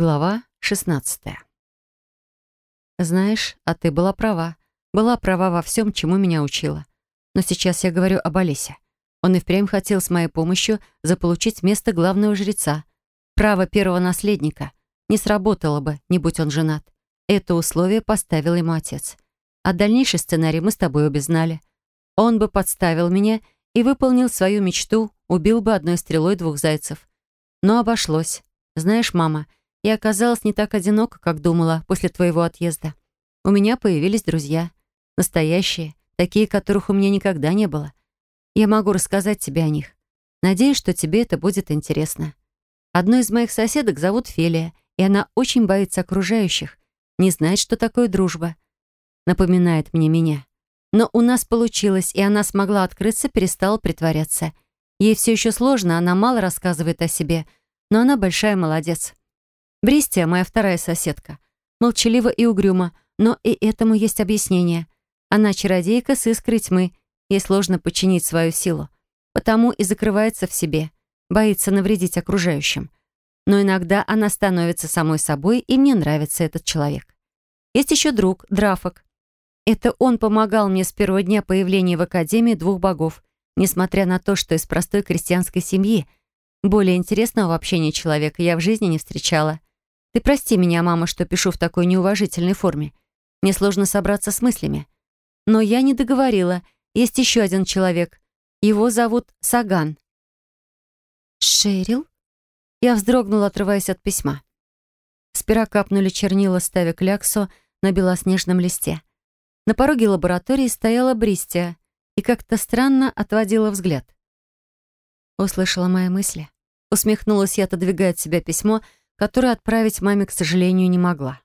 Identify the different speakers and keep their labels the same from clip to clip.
Speaker 1: Глава 16. Знаешь, а ты была права. Была права во всем, чему меня учила. Но сейчас я говорю об Олесе. Он и впрямь хотел с моей помощью заполучить место главного жреца. Право первого наследника. Не сработало бы, не будь он женат. Это условие поставил ему отец. А дальнейший сценарий мы с тобой обе знали. Он бы подставил меня и выполнил свою мечту, убил бы одной стрелой двух зайцев. Но обошлось. Знаешь, мама, я оказалась не так одинока, как думала после твоего отъезда. У меня появились друзья. Настоящие, такие, которых у меня никогда не было. Я могу рассказать тебе о них. Надеюсь, что тебе это будет интересно. Одну из моих соседок зовут Фелия, и она очень боится окружающих, не знает, что такое дружба. Напоминает мне меня. Но у нас получилось, и она смогла открыться, перестала притворяться. Ей все еще сложно, она мало рассказывает о себе, но она большая молодец. Бристия, моя вторая соседка, молчалива и угрюма, но и этому есть объяснение. Она чародейка с искрой тьмы, ей сложно подчинить свою силу, потому и закрывается в себе, боится навредить окружающим. Но иногда она становится самой собой, и мне нравится этот человек. Есть еще друг, Драфок. Это он помогал мне с первого дня появления в Академии двух богов, несмотря на то, что из простой крестьянской семьи более интересного в общении человека я в жизни не встречала. Ты прости меня, мама, что пишу в такой неуважительной форме. Мне сложно собраться с мыслями. Но я не договорила. Есть еще один человек. Его зовут Саган. Шерил? Я вздрогнула, отрываясь от письма. С пера капнули чернила, ставя кляксу на белоснежном листе. На пороге лаборатории стояла Бристия и как-то странно отводила взгляд. Услышала мои мысли. Усмехнулась я, отодвигая от себя письмо, которую отправить маме, к сожалению, не могла.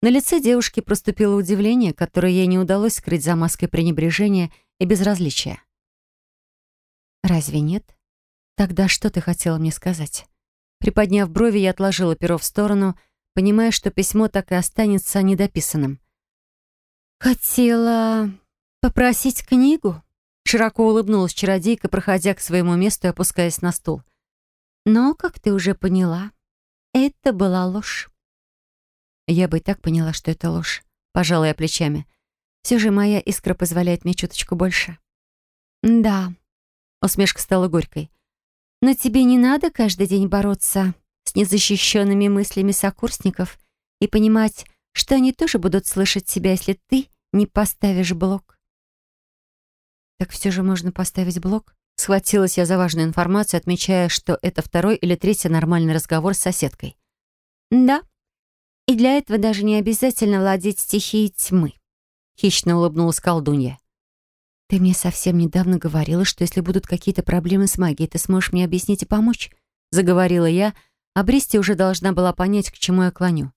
Speaker 1: На лице девушки проступило удивление, которое ей не удалось скрыть за маской пренебрежения и безразличия. «Разве нет? Тогда что ты хотела мне сказать?» Приподняв брови, я отложила перо в сторону, понимая, что письмо так и останется недописанным. «Хотела попросить книгу?» Широко улыбнулась чародейка, проходя к своему месту и опускаясь на стул. «Но, как ты уже поняла, это была ложь. Я бы и так поняла, что это ложь. Пожалуй, плечами. Все же моя искра позволяет мне чуточку больше. Да, усмешка стала горькой. Но тебе не надо каждый день бороться с незащищенными мыслями сокурсников и понимать, что они тоже будут слышать тебя, если ты не поставишь блок. Так все же можно поставить блок? Схватилась я за важную информацию, отмечая, что это второй или третий нормальный разговор с соседкой. «Да, и для этого даже не обязательно владеть стихией тьмы», — хищно улыбнулась колдунья. «Ты мне совсем недавно говорила, что если будут какие-то проблемы с магией, ты сможешь мне объяснить и помочь», — заговорила я, а Бристи уже должна была понять, к чему я клоню.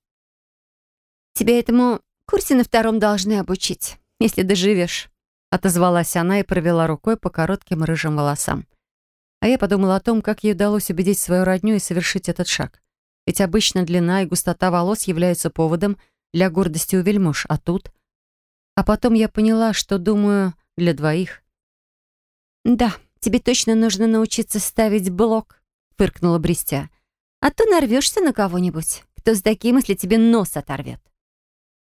Speaker 1: «Тебя этому курсе на втором должны обучить, если доживешь», Отозвалась она и провела рукой по коротким рыжим волосам. А я подумала о том, как ей удалось убедить свою родню и совершить этот шаг. Ведь обычно длина и густота волос являются поводом для гордости у вельмож, а тут... А потом я поняла, что думаю для двоих. «Да, тебе точно нужно научиться ставить блок», — фыркнула Бристя. «А то нарвешься на кого-нибудь, кто с таким, если тебе нос оторвет».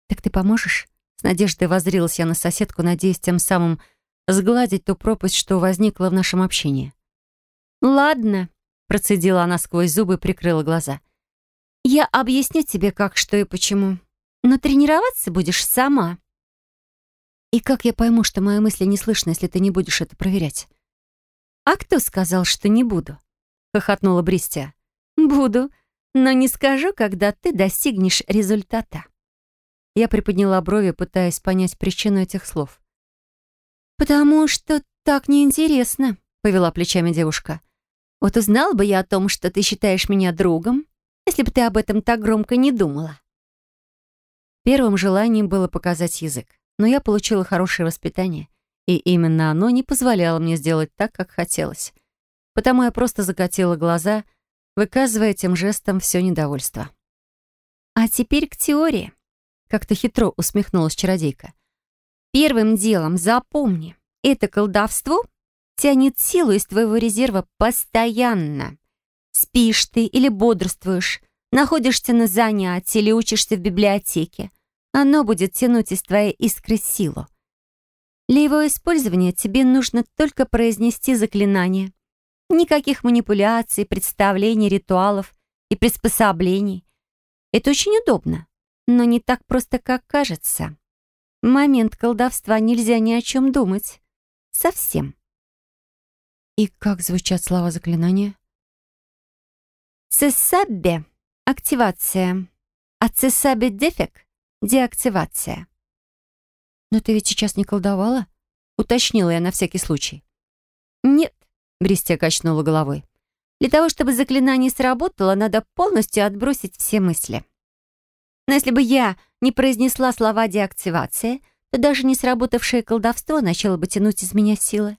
Speaker 1: «Так ты поможешь?» С надеждой возрилась я на соседку, надеясь тем самым сгладить ту пропасть, что возникла в нашем общении. «Ладно», — процедила она сквозь зубы и прикрыла глаза. «Я объясню тебе, как, что и почему. Но тренироваться будешь сама». «И как я пойму, что мои мысли не слышны, если ты не будешь это проверять?» «А кто сказал, что не буду?» — хохотнула Бристия. «Буду, но не скажу, когда ты достигнешь результата». Я приподняла брови, пытаясь понять причину этих слов. «Потому что так неинтересно», — повела плечами девушка. «Вот узнала бы я о том, что ты считаешь меня другом, если бы ты об этом так громко не думала». Первым желанием было показать язык, но я получила хорошее воспитание, и именно оно не позволяло мне сделать так, как хотелось. Потому я просто закатила глаза, выказывая тем жестом все недовольство. «А теперь к теории», как-то хитро усмехнулась чародейка. «Первым делом запомни, это колдовство тянет силу из твоего резерва постоянно. Спишь ты или бодрствуешь, находишься на занятии или учишься в библиотеке, оно будет тянуть из твоей искры силу. Для его использования тебе нужно только произнести заклинание. Никаких манипуляций, представлений, ритуалов и приспособлений. Это очень удобно, но не так просто, как кажется. В момент колдовства нельзя ни о чем думать. Совсем.
Speaker 2: И как звучат слова заклинания?
Speaker 1: Цесабе — активация, а цесабе дефек — деактивация.
Speaker 2: «Но ты ведь сейчас не колдовала?» — уточнила я на всякий случай.
Speaker 1: «Нет», — Бристия качнула головой. «Для того, чтобы заклинание сработало, надо полностью отбросить все мысли. Но если бы я не произнесла слова деактивации, то даже не сработавшее колдовство начало бы тянуть из меня силы».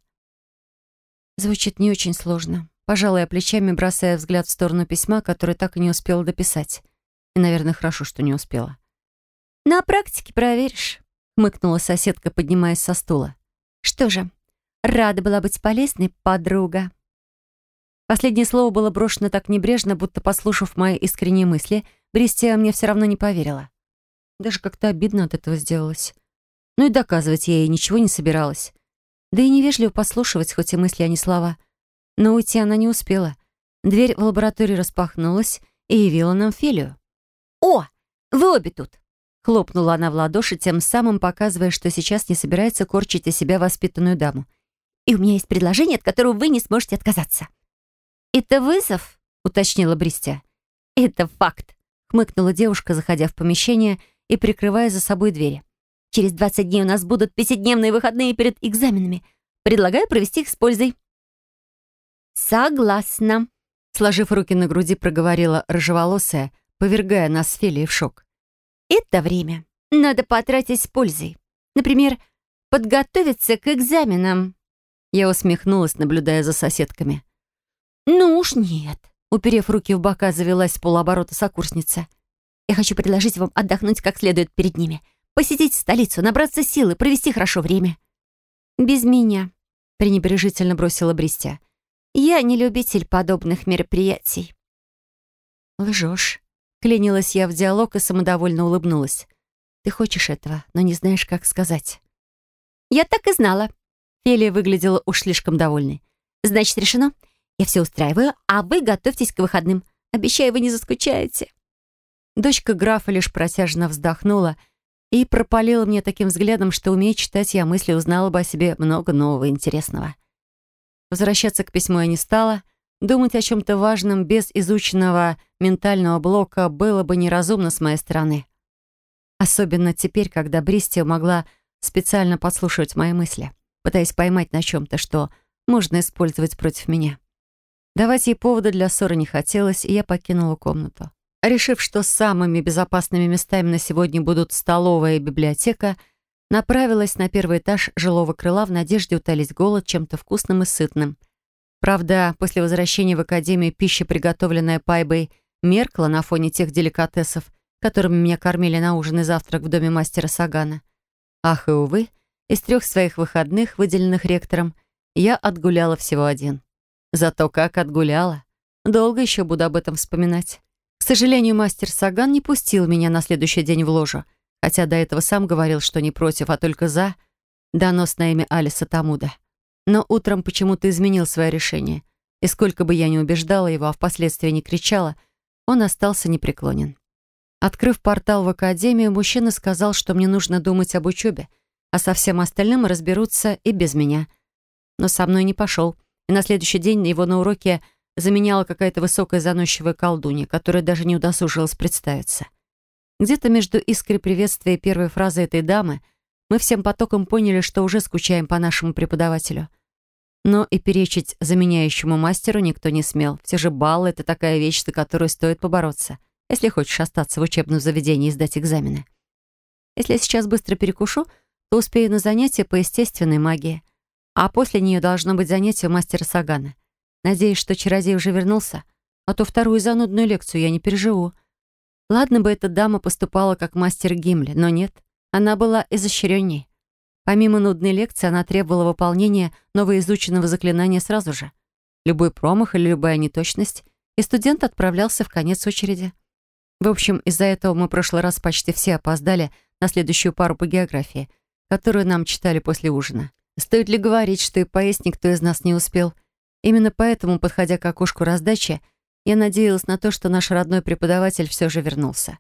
Speaker 2: Звучит не очень сложно. Пожалуй, плечами, бросая взгляд в сторону письма, которое так и не успела дописать. И, наверное, хорошо, что не успела.
Speaker 1: «На практике проверишь», хмыкнула соседка, поднимаясь со стула. «Что же, рада была быть полезной, подруга». Последнее слово было брошено так небрежно, будто, послушав мои искренние мысли, Бристия мне все равно не поверила.
Speaker 2: Даже как-то обидно от этого сделалось. Ну и доказывать я ей ничего не собиралась. Да и невежливо послушивать, хоть и мысли, а не слова. Но уйти она не успела. Дверь в лабораторию распахнулась и явила нам Фелию.
Speaker 1: «О, вы обе тут!» Хлопнула она в ладоши, тем самым показывая, что сейчас не собирается корчить из себя воспитанную даму. «И у меня есть предложение, от которого вы не сможете отказаться». «Это вызов?» — уточнила Бристя. «Это факт», — хмыкнула девушка, заходя в помещение и прикрывая за собой двери. «Через 20 дней у нас будут пятидневные выходные перед экзаменами. Предлагаю провести их с пользой». «Согласна», — сложив руки на груди, проговорила рыжеволосая, повергая нас с Фелией в шок. Это время надо потратить с пользой. Например, подготовиться к экзаменам. Я усмехнулась, наблюдая за соседками. «Ну уж нет», — уперев руки в бока, завелась с полуоборота сокурсница. «Я хочу предложить вам отдохнуть как следует перед ними, посетить столицу, набраться силы, провести хорошо время». «Без меня», — пренебрежительно бросила Бристя. «Я не любитель подобных мероприятий».
Speaker 2: «Лжешь», Клянилась я в диалог и самодовольно улыбнулась. «Ты хочешь этого, но не знаешь, как сказать».
Speaker 1: «Я так и знала». Фелия выглядела уж слишком довольной. «Значит, решено. Я все устраиваю, а вы готовьтесь к выходным. Обещаю, вы не заскучаете».
Speaker 2: Дочка графа лишь протяжно вздохнула и пропалила мне таким взглядом, что, умея читать, я мысли узнала бы о себе много нового интересного. Возвращаться к письму я не стала. Думать о чем-то важном без изученного ментального блока было бы неразумно с моей стороны. Особенно теперь, когда Бристия могла специально подслушивать мои мысли, пытаясь поймать на чем-то, что можно использовать против меня. Давать ей повода для ссоры не хотелось, и я покинула комнату. Решив, что самыми безопасными местами на сегодня будут столовая и библиотека, направилась на первый этаж жилого крыла в надежде утолить голод чем-то вкусным и сытным. Правда, после возвращения в академию пища, приготовленная Пайбой, меркла на фоне тех деликатесов, которыми меня кормили на ужин и завтрак в доме мастера Сагана. Ах и увы, из трех своих выходных, выделенных ректором, я отгуляла всего один. Зато как отгуляла. Долго еще буду об этом вспоминать. К сожалению, мастер Саган не пустил меня на следующий день в ложу, хотя до этого сам говорил, что не против, а только за донос на имя Алиса Тамуда. Но утром почему-то изменил свое решение, и сколько бы я ни убеждала его, а впоследствии не кричала — он остался непреклонен. Открыв портал в академию, мужчина сказал, что мне нужно думать об учебе, а со всем остальным разберутся и без меня. Но со мной не пошел, и на следующий день его на уроке заменяла какая-то высокая заносчивая колдунья, которая даже не удосужилась представиться. Где-то между искрой приветствия и первой фразой этой дамы мы всем потоком поняли, что уже скучаем по нашему преподавателю — но и перечить заменяющему мастеру никто не смел. Все же баллы — это такая вещь, за которую стоит побороться, если хочешь остаться в учебном заведении и сдать экзамены. Если я сейчас быстро перекушу, то успею на занятия по естественной магии. А после нее должно быть занятие у мастера Сагана. Надеюсь, что чародей уже вернулся, а то вторую занудную лекцию я не переживу. Ладно бы эта дама поступала как мастер Гимли, но нет, она была изощренней. Помимо нудной лекции, она требовала выполнения новоизученного заклинания сразу же. Любой промах или любая неточность, и студент отправлялся в конец очереди. В общем, из-за этого мы в прошлый раз почти все опоздали на следующую пару по географии, которую нам читали после ужина. Стоит ли говорить, что и поесть никто из нас не успел? Именно поэтому, подходя к окошку раздачи, я надеялась на то, что наш родной преподаватель все же вернулся.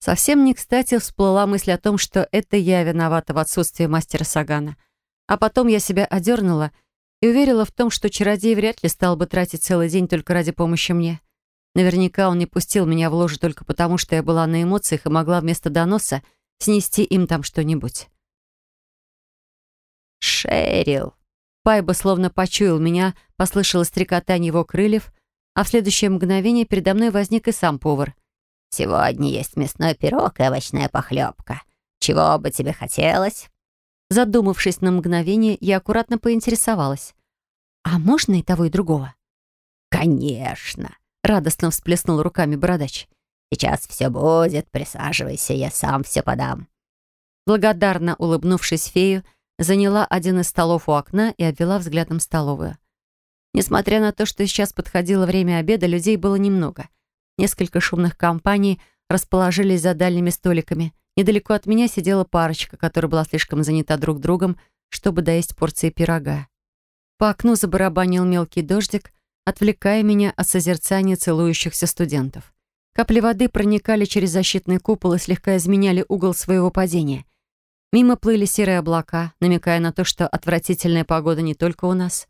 Speaker 2: Совсем не кстати всплыла мысль о том, что это я виновата в отсутствии мастера Сагана. А потом я себя одернула и уверила в том, что чародей вряд ли стал бы тратить целый день только ради помощи мне. Наверняка он не пустил меня в ложе только потому, что я была на эмоциях и могла вместо доноса снести им там что-нибудь.
Speaker 1: «Шерил!»
Speaker 2: Пайба словно почуял меня, послышалось стрекотание его крыльев, а в следующее мгновение передо мной возник и сам повар.
Speaker 1: «Сегодня есть мясной пирог и овощная похлебка. Чего бы тебе хотелось?»
Speaker 2: Задумавшись на мгновение, я аккуратно поинтересовалась. «А можно и того, и другого?»
Speaker 1: «Конечно!»
Speaker 2: — радостно всплеснул руками бородач.
Speaker 1: «Сейчас все будет, присаживайся, я сам все подам».
Speaker 2: Благодарно улыбнувшись фею, заняла один из столов у окна и обвела взглядом столовую. Несмотря на то, что сейчас подходило время обеда, людей было немного. Несколько шумных компаний расположились за дальними столиками. Недалеко от меня сидела парочка, которая была слишком занята друг другом, чтобы доесть порции пирога. По окну забарабанил мелкий дождик, отвлекая меня от созерцания целующихся студентов. Капли воды проникали через защитный купол и слегка изменяли угол своего падения. Мимо плыли серые облака, намекая на то, что отвратительная погода не только у нас.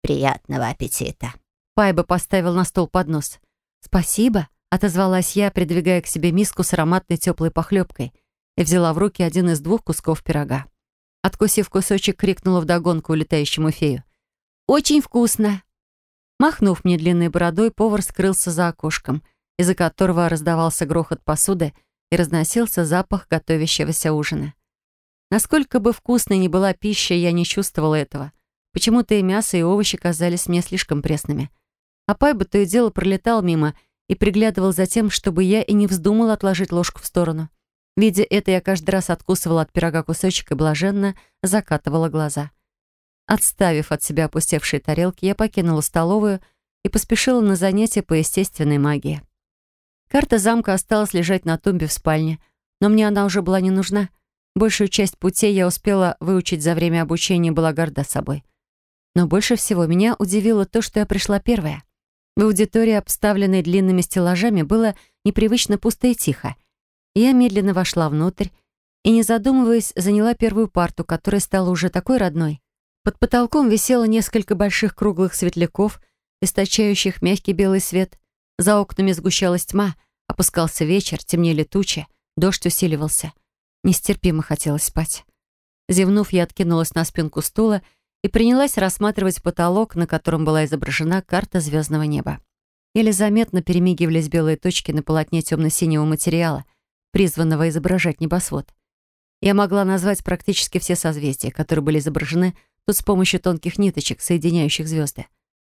Speaker 1: «Приятного аппетита!»
Speaker 2: Пайба поставил на стол поднос. «Спасибо», — отозвалась я, придвигая к себе миску с ароматной теплой похлебкой и взяла в руки один из двух кусков пирога. Откусив кусочек, крикнула вдогонку улетающему фею. «Очень вкусно!» Махнув мне длинной бородой, повар скрылся за окошком, из-за которого раздавался грохот посуды и разносился запах готовящегося ужина. Насколько бы вкусной ни была пища, я не чувствовала этого. Почему-то и мясо, и овощи казались мне слишком пресными. А Пайба то и дело пролетал мимо и приглядывал за тем, чтобы я и не вздумала отложить ложку в сторону. Видя это, я каждый раз откусывала от пирога кусочек и блаженно закатывала глаза. Отставив от себя опустевшие тарелки, я покинула столовую и поспешила на занятия по естественной магии. Карта замка осталась лежать на тумбе в спальне, но мне она уже была не нужна — Большую часть путей я успела выучить за время обучения и была горда собой. Но больше всего меня удивило то, что я пришла первая. В аудитории, обставленной длинными стеллажами, было непривычно пусто и тихо. Я медленно вошла внутрь и, не задумываясь, заняла первую парту, которая стала уже такой родной. Под потолком висело несколько больших круглых светляков, источающих мягкий белый свет. За окнами сгущалась тьма, опускался вечер, темнели тучи, дождь усиливался — Нестерпимо хотелось спать. Зевнув, я откинулась на спинку стула и принялась рассматривать потолок, на котором была изображена карта звездного неба. Еле заметно перемигивались белые точки на полотне темно-синего материала, призванного изображать небосвод. Я могла назвать практически все созвездия, которые были изображены тут с помощью тонких ниточек, соединяющих звезды.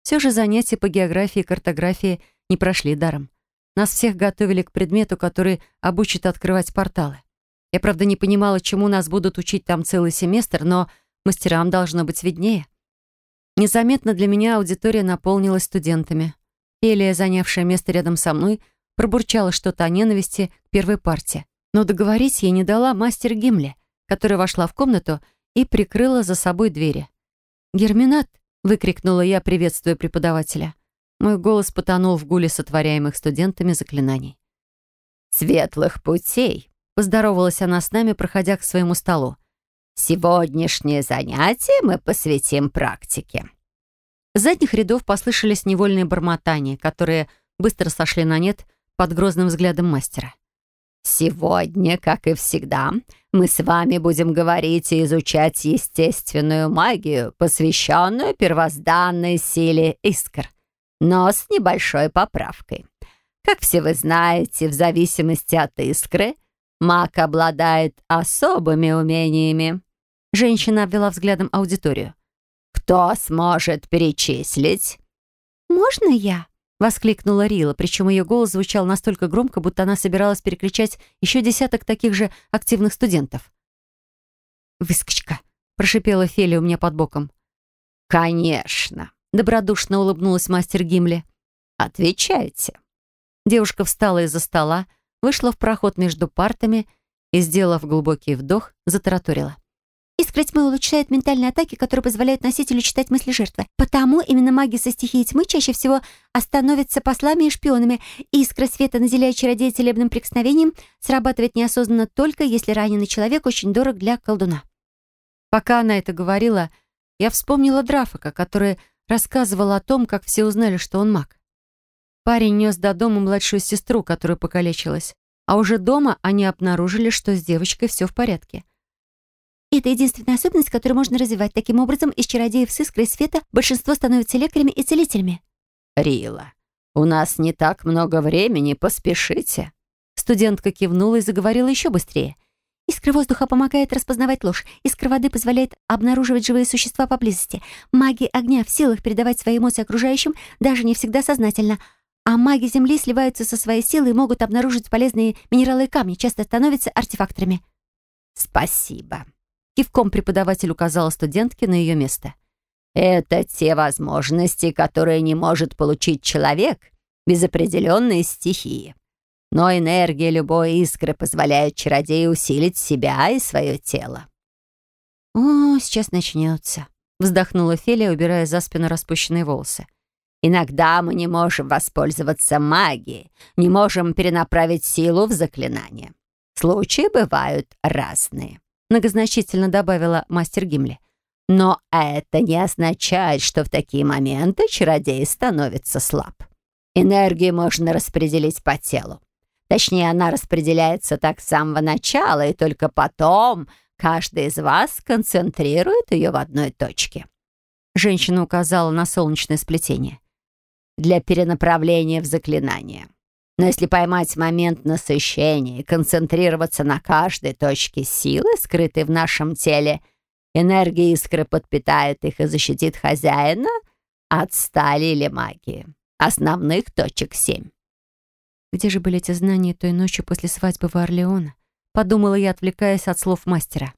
Speaker 2: Все же занятия по географии и картографии не прошли даром. Нас всех готовили к предмету, который обучит открывать порталы. Я, правда, не понимала, чему нас будут учить там целый семестр, но мастерам должно быть виднее. Незаметно для меня аудитория наполнилась студентами. Элия, занявшая место рядом со мной, пробурчала что-то о ненависти к первой партии. Но договорить ей не дала мастер Гимли, которая вошла в комнату и прикрыла за собой двери. «Герминат!» — выкрикнула я, приветствуя преподавателя. Мой голос потонул в гуле сотворяемых студентами заклинаний.
Speaker 1: «Светлых путей!»
Speaker 2: Поздоровалась она с нами, проходя к своему столу.
Speaker 1: «Сегодняшнее занятие мы посвятим практике».
Speaker 2: С задних рядов послышались невольные бормотания, которые быстро сошли на нет под грозным взглядом мастера.
Speaker 1: «Сегодня, как и всегда, мы с вами будем говорить и изучать естественную магию, посвященную первозданной силе искр, но с небольшой поправкой. Как все вы знаете, в зависимости от искры Маг обладает особыми умениями».
Speaker 2: Женщина обвела взглядом аудиторию.
Speaker 1: «Кто сможет перечислить?»
Speaker 2: «Можно я?» — воскликнула Рила, причем ее голос звучал настолько громко, будто она собиралась переключать еще десяток таких же активных студентов. «Выскочка!» — прошипела Фелия у меня под боком.
Speaker 1: «Конечно!»
Speaker 2: — добродушно улыбнулась мастер Гимли.
Speaker 1: «Отвечайте!»
Speaker 2: Девушка встала из-за стола, вышла в проход между партами и, сделав глубокий вдох, затараторила.
Speaker 1: Искра тьмы улучшает ментальные атаки, которые позволяют носителю читать мысли жертвы. Потому именно маги со стихией тьмы чаще всего остановятся послами и шпионами. Искра света, наделяя чародея целебным прикосновением, срабатывает неосознанно только, если раненый человек очень дорог для колдуна.
Speaker 2: Пока она это говорила, я вспомнила Драфака, который рассказывал о том, как все узнали, что он маг. Парень нес до дома младшую сестру, которая покалечилась. А уже дома они обнаружили, что с девочкой все в порядке.
Speaker 1: Это единственная особенность, которую можно развивать. Таким образом, из чародеев с искрой света большинство становятся лекарями и целителями.
Speaker 3: «Рила, у нас не так много времени, поспешите».
Speaker 2: Студентка кивнула и заговорила еще быстрее.
Speaker 1: Искра воздуха помогает распознавать ложь. Искра воды позволяет обнаруживать живые существа поблизости. Маги огня в силах передавать свои эмоции окружающим, даже не всегда сознательно. А маги Земли сливаются со своей силой и могут обнаружить полезные минералы и камни, часто становятся артефакторами.
Speaker 3: «Спасибо»,
Speaker 2: Кивком преподаватель указала студентке на ее место.
Speaker 3: «Это те возможности, которые не может получить человек без определенной стихии. Но энергия любой искры позволяет чародею усилить себя и свое тело».
Speaker 1: «О, сейчас начнется», —
Speaker 2: вздохнула Фелия, убирая за спину распущенные волосы.
Speaker 3: «Иногда мы не можем воспользоваться магией, не можем перенаправить силу в заклинание. Случаи бывают разные
Speaker 2: многозначительно добавила мастер Гимли.
Speaker 3: Но это не означает, что в такие моменты чародей становится слаб. Энергию можно распределить по телу. Точнее, она распределяется так с самого начала, и только потом каждый из вас концентрирует ее в одной точке.
Speaker 2: Женщина указала на солнечное сплетение.
Speaker 3: Для перенаправления в заклинание. Но если поймать момент насыщения и концентрироваться на каждой точке силы, скрытой в нашем теле, энергия искры подпитает их и защитит хозяина от стали или магии. Основных точек семь.
Speaker 2: Где же были эти знания той ночью после свадьбы в Орлеона? Подумала я, отвлекаясь от слов мастера.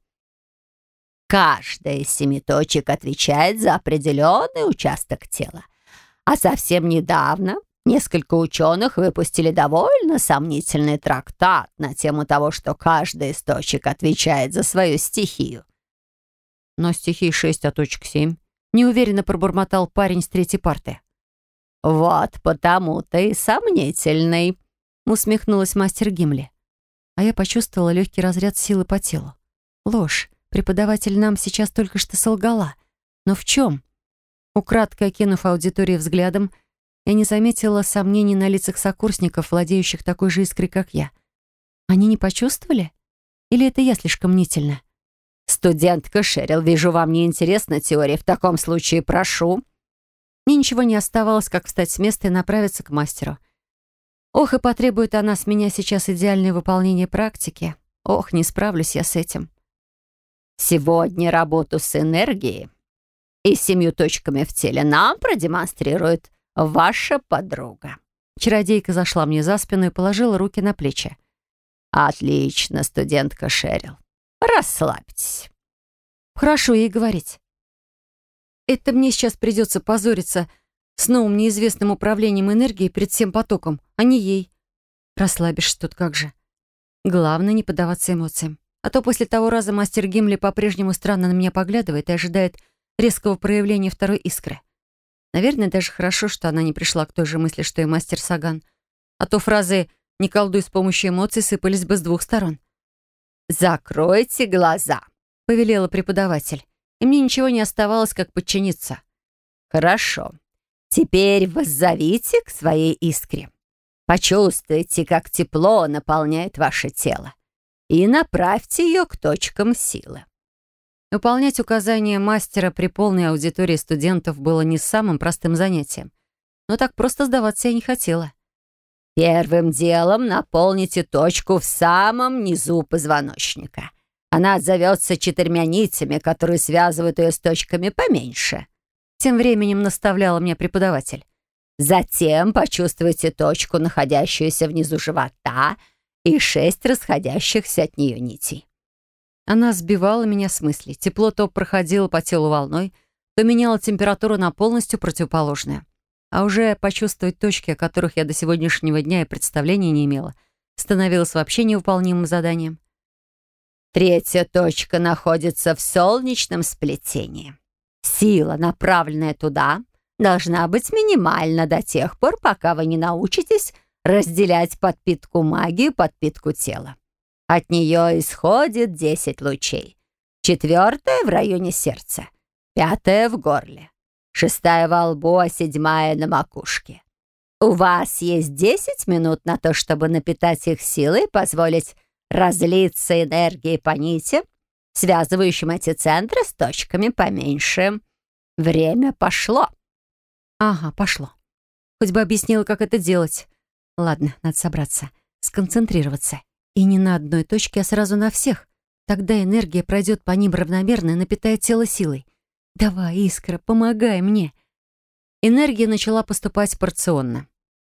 Speaker 3: Каждая из семи точек отвечает за определенный участок тела. А совсем недавно Несколько ученых выпустили довольно сомнительный трактат на тему того, что каждый источник отвечает за свою стихию.
Speaker 2: Но стихии 6, а точек 7. Неуверенно пробормотал парень с третьей парты.
Speaker 3: «Вот потому-то и сомнительный», — усмехнулась мастер Гимли.
Speaker 2: А я почувствовала легкий разряд силы по телу. Ложь. Преподаватель нам сейчас только что солгала. Но в чем? Украдкой окинув аудиторию взглядом, — я не заметила сомнений на лицах сокурсников, владеющих такой же искрой, как я. Они не почувствовали? Или это я слишком мнительна?
Speaker 3: «Студентка Шерил, вижу, вам не интересна теория. В таком случае прошу».
Speaker 2: Мне ничего не оставалось, как встать с места и направиться к мастеру. Ох, и потребует она с меня сейчас идеальное выполнение практики. Ох, не справлюсь я с этим.
Speaker 3: Сегодня работу с энергией и семью точками в теле нам продемонстрирует ваша подруга».
Speaker 2: Чародейка зашла мне за спину и положила руки на плечи.
Speaker 3: «Отлично, студентка Шерил. Расслабьтесь».
Speaker 2: «Хорошо ей говорить. Это мне сейчас придется позориться с новым неизвестным управлением энергией перед всем потоком, а не ей. Расслабишься тут как же. Главное, не поддаваться эмоциям. А то после того раза мастер Гимли по-прежнему странно на меня поглядывает и ожидает резкого проявления второй искры. Наверное, даже хорошо, что она не пришла к той же мысли, что и мастер Саган. А то фразы «не колдуй с помощью эмоций» сыпались бы с двух сторон.
Speaker 3: «Закройте глаза», —
Speaker 2: повелела преподаватель. И мне ничего не оставалось, как подчиниться.
Speaker 3: «Хорошо. Теперь воззовите к своей искре. Почувствуйте, как тепло наполняет ваше тело. И направьте ее к точкам силы.
Speaker 2: Выполнять указания мастера при полной аудитории студентов было не самым простым занятием. Но так просто сдаваться я не хотела.
Speaker 3: Первым делом наполните точку в самом низу позвоночника. Она отзовется четырьмя нитями, которые связывают ее с точками поменьше.
Speaker 2: Тем временем наставляла мне преподаватель.
Speaker 3: Затем почувствуйте точку, находящуюся внизу живота, и шесть расходящихся от нее нитей.
Speaker 2: Она сбивала меня с мысли. Тепло то проходило по телу волной, то меняло температуру на полностью противоположную. А уже почувствовать точки, о которых я до сегодняшнего дня и представления не имела, становилось вообще невыполнимым заданием.
Speaker 3: Третья точка находится в солнечном сплетении. Сила, направленная туда, должна быть минимальна до тех пор, пока вы не научитесь разделять подпитку магии и подпитку тела. От нее исходит 10 лучей. Четвертая в районе сердца, пятая в горле, шестая во лбу, а седьмая на макушке. У вас есть 10 минут на то, чтобы напитать их силой и позволить разлиться энергией по нитям, связывающим эти центры с точками поменьше. Время пошло.
Speaker 2: Ага, пошло. Хоть бы объяснила, как это делать. Ладно, надо собраться, сконцентрироваться. И не на одной точке, а сразу на всех. Тогда энергия пройдет по ним равномерно и напитает тело силой. Давай, Искра, помогай мне. Энергия начала поступать порционно.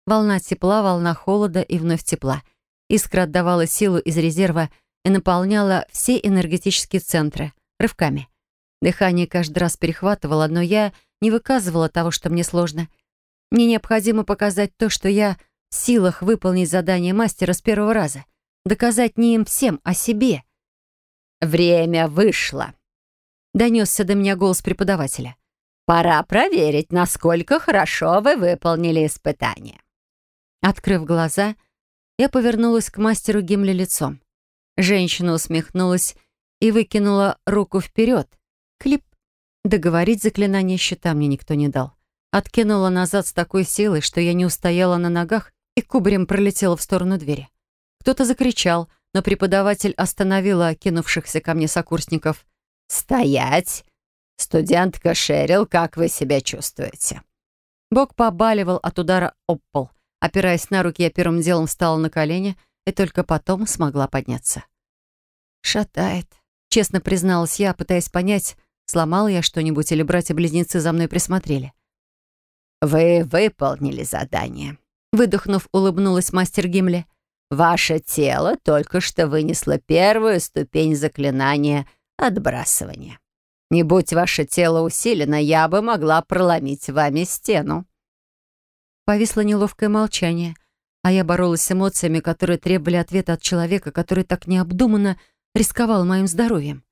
Speaker 2: Волна тепла, волна холода и вновь тепла. Искра отдавала силу из резерва и наполняла все энергетические центры рывками. Дыхание каждый раз перехватывало, но я не выказывала того, что мне сложно. Мне необходимо показать то, что я в силах выполнить задание мастера с первого раза. Доказать не им всем, а себе.
Speaker 3: «Время вышло», — донесся до меня голос преподавателя. «Пора проверить, насколько хорошо вы выполнили испытание».
Speaker 2: Открыв глаза, я повернулась к мастеру Гимли лицом. Женщина усмехнулась и выкинула руку вперед. Клип. Договорить заклинание щита мне никто не дал. Откинула назад с такой силой, что я не устояла на ногах и кубарем пролетела в сторону двери. Кто-то закричал, но преподаватель остановила кинувшихся ко мне сокурсников.
Speaker 3: «Стоять! Студентка Шерил, как вы себя чувствуете?»
Speaker 2: Бог побаливал от удара об пол. Опираясь на руки, я первым делом встала на колени и только потом смогла подняться. «Шатает», — честно призналась я, пытаясь понять, сломала я что-нибудь или братья-близнецы за мной присмотрели.
Speaker 3: «Вы выполнили задание», —
Speaker 2: выдохнув, улыбнулась мастер Гимли.
Speaker 3: «Ваше тело только что вынесло первую ступень заклинания отбрасывания. Не будь ваше тело усилено, я бы могла проломить вами стену».
Speaker 2: Повисло неловкое молчание, а я боролась с эмоциями, которые требовали ответа от человека, который так необдуманно рисковал моим здоровьем.